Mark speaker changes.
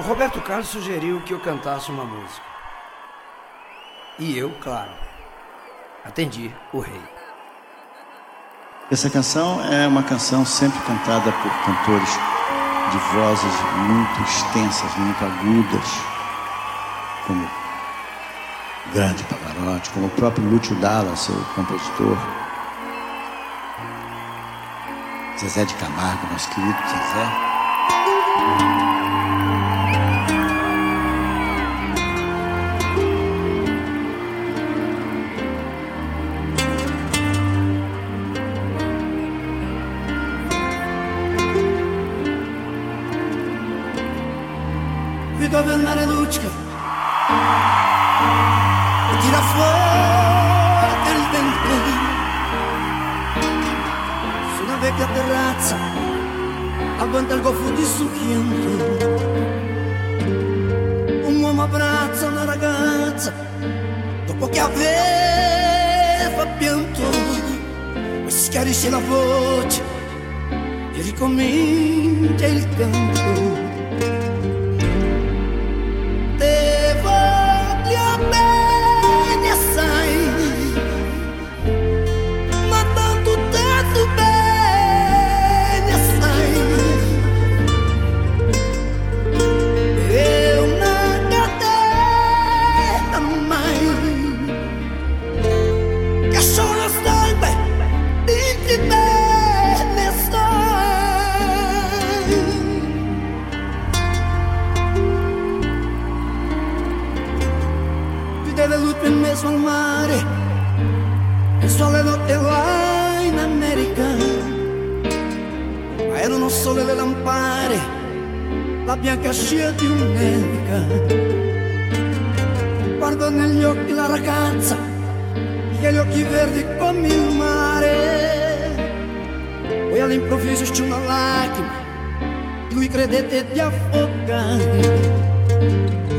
Speaker 1: O Roberto Carlos sugeriu que eu cantasse uma música. E eu, claro, atendi o rei.
Speaker 2: Essa canção é uma canção sempre cantada por cantores de vozes muito extensas, muito agudas, como grande Pavarotti, como o próprio Lúcio Dalla, seu compositor. Zezé de Camargo, nosso querido Zezé.
Speaker 3: Avvernare luce e tira fuori il vento su una vecchia terrazza aguanta il goffo di succhiento un uomo abbraccia una ragazza dopo che aveva pianto e schiarisce la voce e ricomincia il canto la bianca scia di un'elica. Guardo negli occhi la ragazza, che gli occhi verdi come il mare. Poi all'improvviso c'è una lacrima, lui credette di affogare. E